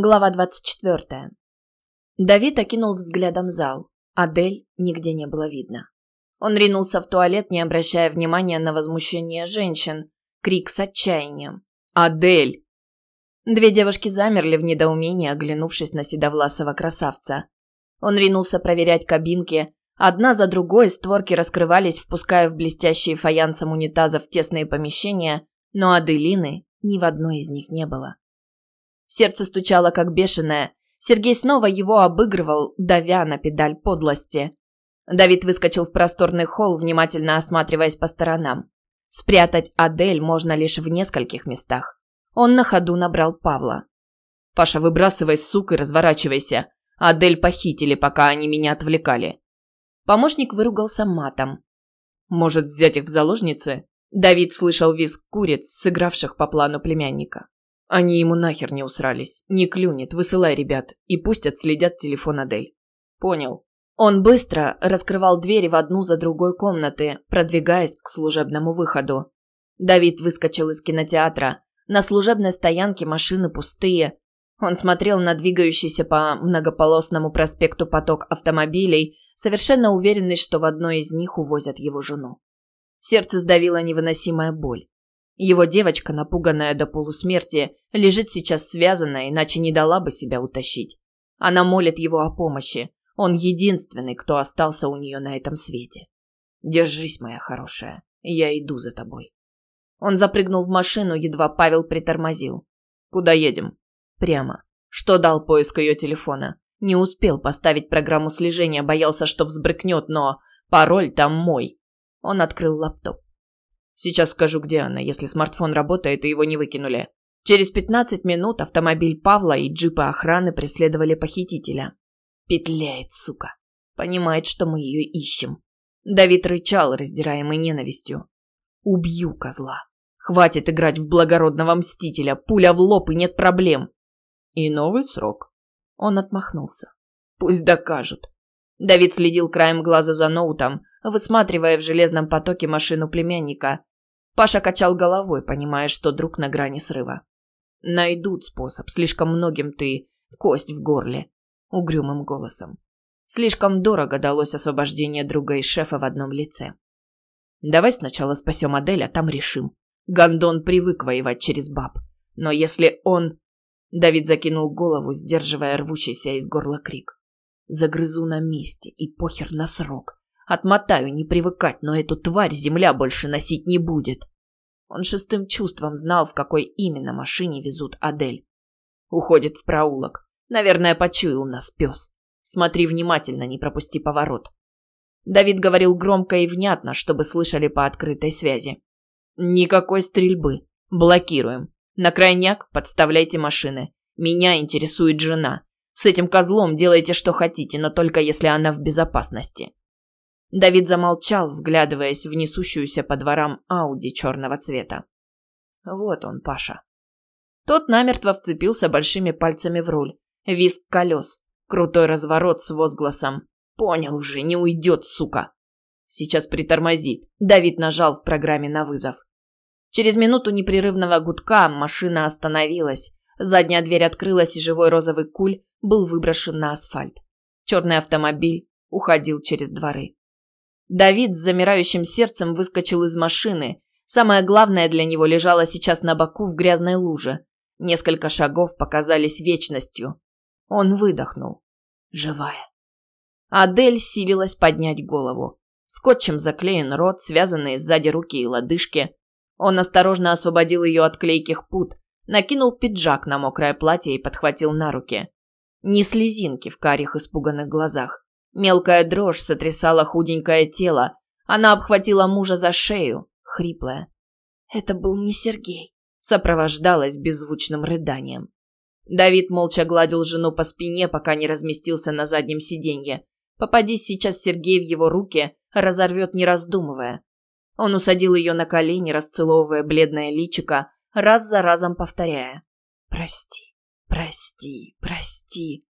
Глава 24. Давид окинул взглядом зал. Адель нигде не было видно. Он ринулся в туалет, не обращая внимания на возмущение женщин. Крик с отчаянием. «Адель!» Две девушки замерли в недоумении, оглянувшись на седовласого красавца. Он ринулся проверять кабинки. Одна за другой створки раскрывались, впуская в блестящие фаянсом унитазов тесные помещения, но Аделины ни в одной из них не было. Сердце стучало как бешеное. Сергей снова его обыгрывал, давя на педаль подлости. Давид выскочил в просторный холл, внимательно осматриваясь по сторонам. Спрятать Адель можно лишь в нескольких местах. Он на ходу набрал Павла. «Паша, выбрасывай сук и разворачивайся. Адель похитили, пока они меня отвлекали». Помощник выругался матом. «Может, взять их в заложницы?» Давид слышал визг куриц, сыгравших по плану племянника. Они ему нахер не усрались. Не клюнет, высылай ребят. И пусть отследят телефон Адель. Понял. Он быстро раскрывал двери в одну за другой комнаты, продвигаясь к служебному выходу. Давид выскочил из кинотеатра. На служебной стоянке машины пустые. Он смотрел на двигающийся по многополосному проспекту поток автомобилей, совершенно уверенный, что в одной из них увозят его жену. Сердце сдавило невыносимая боль. Его девочка, напуганная до полусмерти, лежит сейчас связанная, иначе не дала бы себя утащить. Она молит его о помощи. Он единственный, кто остался у нее на этом свете. Держись, моя хорошая. Я иду за тобой. Он запрыгнул в машину, едва Павел притормозил. Куда едем? Прямо. Что дал поиск ее телефона? Не успел поставить программу слежения, боялся, что взбрыкнет, но пароль там мой. Он открыл лаптоп. Сейчас скажу, где она, если смартфон работает и его не выкинули. Через 15 минут автомобиль Павла и джипы охраны преследовали похитителя. Петляет, сука. Понимает, что мы ее ищем. Давид рычал, раздираемый ненавистью. Убью козла. Хватит играть в благородного мстителя. Пуля в лоб и нет проблем. И новый срок. Он отмахнулся. Пусть докажут. Давид следил краем глаза за ноутом, высматривая в железном потоке машину племянника, Паша качал головой, понимая, что друг на грани срыва. «Найдут способ. Слишком многим ты кость в горле», — угрюмым голосом. Слишком дорого далось освобождение друга и шефа в одном лице. «Давай сначала спасем Адель, а там решим. Гондон привык воевать через баб. Но если он...» Давид закинул голову, сдерживая рвущийся из горла крик. «Загрызу на месте, и похер на срок. Отмотаю, не привыкать, но эту тварь земля больше носить не будет. Он шестым чувством знал, в какой именно машине везут Адель. Уходит в проулок. Наверное, почуял нас пес. Смотри внимательно, не пропусти поворот. Давид говорил громко и внятно, чтобы слышали по открытой связи. Никакой стрельбы. Блокируем. На крайняк подставляйте машины. Меня интересует жена. С этим козлом делайте, что хотите, но только если она в безопасности. Давид замолчал, вглядываясь в несущуюся по дворам Ауди черного цвета. Вот он, Паша. Тот намертво вцепился большими пальцами в руль. Виск колес. Крутой разворот с возгласом. «Понял уже, не уйдет, сука!» Сейчас притормозит. Давид нажал в программе на вызов. Через минуту непрерывного гудка машина остановилась. Задняя дверь открылась, и живой розовый куль был выброшен на асфальт. Черный автомобиль уходил через дворы. Давид с замирающим сердцем выскочил из машины. Самое главное для него лежало сейчас на боку в грязной луже. Несколько шагов показались вечностью. Он выдохнул. Живая. Адель силилась поднять голову. Скотчем заклеен рот, связанные сзади руки и лодыжки. Он осторожно освободил ее от клейких пут, накинул пиджак на мокрое платье и подхватил на руки. Ни слезинки в карих испуганных глазах. Мелкая дрожь сотрясала худенькое тело. Она обхватила мужа за шею, хриплая. «Это был не Сергей», сопровождалась беззвучным рыданием. Давид молча гладил жену по спине, пока не разместился на заднем сиденье. Попадись сейчас Сергей в его руки, разорвет не раздумывая. Он усадил ее на колени, расцеловывая бледное личико, раз за разом повторяя. «Прости, прости, прости».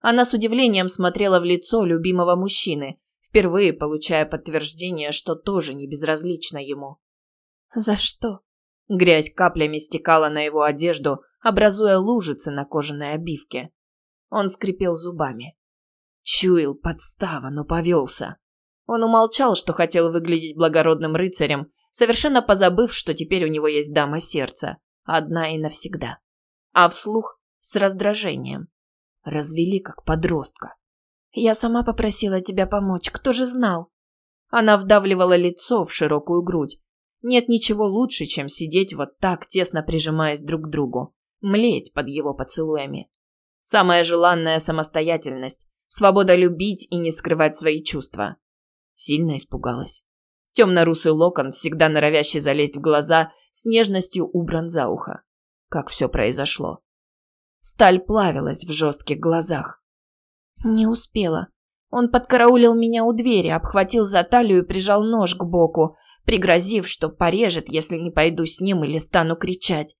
Она с удивлением смотрела в лицо любимого мужчины, впервые получая подтверждение, что тоже не безразлично ему. «За что?» Грязь каплями стекала на его одежду, образуя лужицы на кожаной обивке. Он скрипел зубами. Чуял подстава, но повелся. Он умолчал, что хотел выглядеть благородным рыцарем, совершенно позабыв, что теперь у него есть дама сердца, одна и навсегда. А вслух с раздражением. Развели как подростка. «Я сама попросила тебя помочь, кто же знал?» Она вдавливала лицо в широкую грудь. Нет ничего лучше, чем сидеть вот так, тесно прижимаясь друг к другу, млеть под его поцелуями. Самая желанная самостоятельность, свобода любить и не скрывать свои чувства. Сильно испугалась. Темно-русый локон, всегда норовящий залезть в глаза, с нежностью убран за ухо. Как все произошло. Сталь плавилась в жестких глазах. Не успела. Он подкараулил меня у двери, обхватил за талию и прижал нож к боку, пригрозив, что порежет, если не пойду с ним или стану кричать.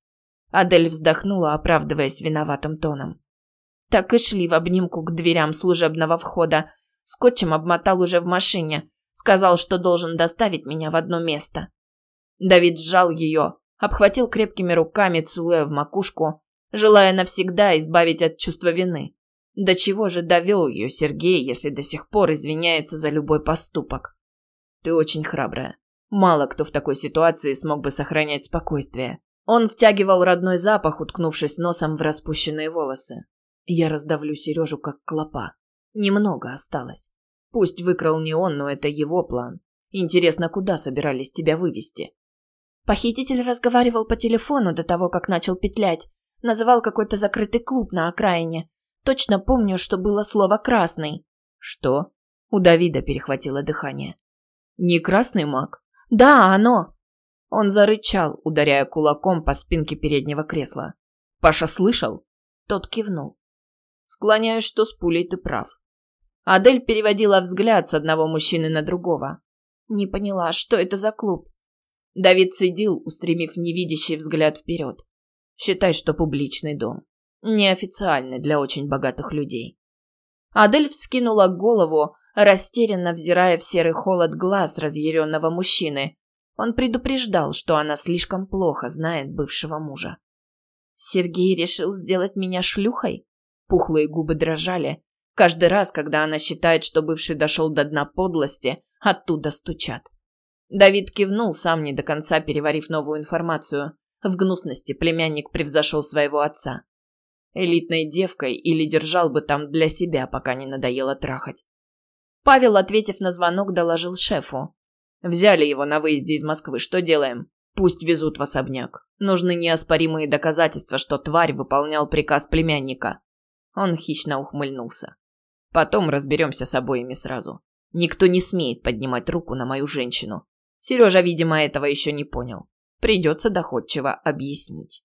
Адель вздохнула, оправдываясь виноватым тоном. Так и шли в обнимку к дверям служебного входа. Скотчем обмотал уже в машине. Сказал, что должен доставить меня в одно место. Давид сжал ее, обхватил крепкими руками, целуя в макушку, желая навсегда избавить от чувства вины. До чего же довел ее Сергей, если до сих пор извиняется за любой поступок? Ты очень храбрая. Мало кто в такой ситуации смог бы сохранять спокойствие. Он втягивал родной запах, уткнувшись носом в распущенные волосы. Я раздавлю Сережу как клопа. Немного осталось. Пусть выкрал не он, но это его план. Интересно, куда собирались тебя вывести? Похититель разговаривал по телефону до того, как начал петлять. Называл какой-то закрытый клуб на окраине. Точно помню, что было слово «красный». Что? У Давида перехватило дыхание. Не красный маг? Да, оно. Он зарычал, ударяя кулаком по спинке переднего кресла. Паша слышал? Тот кивнул. Склоняюсь, что с пулей ты прав. Адель переводила взгляд с одного мужчины на другого. Не поняла, что это за клуб? Давид цедил, устремив невидящий взгляд вперед. Считай, что публичный дом. Неофициальный для очень богатых людей. Адель вскинула голову, растерянно взирая в серый холод глаз разъяренного мужчины. Он предупреждал, что она слишком плохо знает бывшего мужа. Сергей решил сделать меня шлюхой? Пухлые губы дрожали. Каждый раз, когда она считает, что бывший дошел до дна подлости, оттуда стучат. Давид кивнул, сам не до конца переварив новую информацию. В гнусности племянник превзошел своего отца. Элитной девкой или держал бы там для себя, пока не надоело трахать. Павел, ответив на звонок, доложил шефу. «Взяли его на выезде из Москвы. Что делаем? Пусть везут в особняк. Нужны неоспоримые доказательства, что тварь выполнял приказ племянника». Он хищно ухмыльнулся. «Потом разберемся с обоими сразу. Никто не смеет поднимать руку на мою женщину. Сережа, видимо, этого еще не понял. Придется доходчиво объяснить.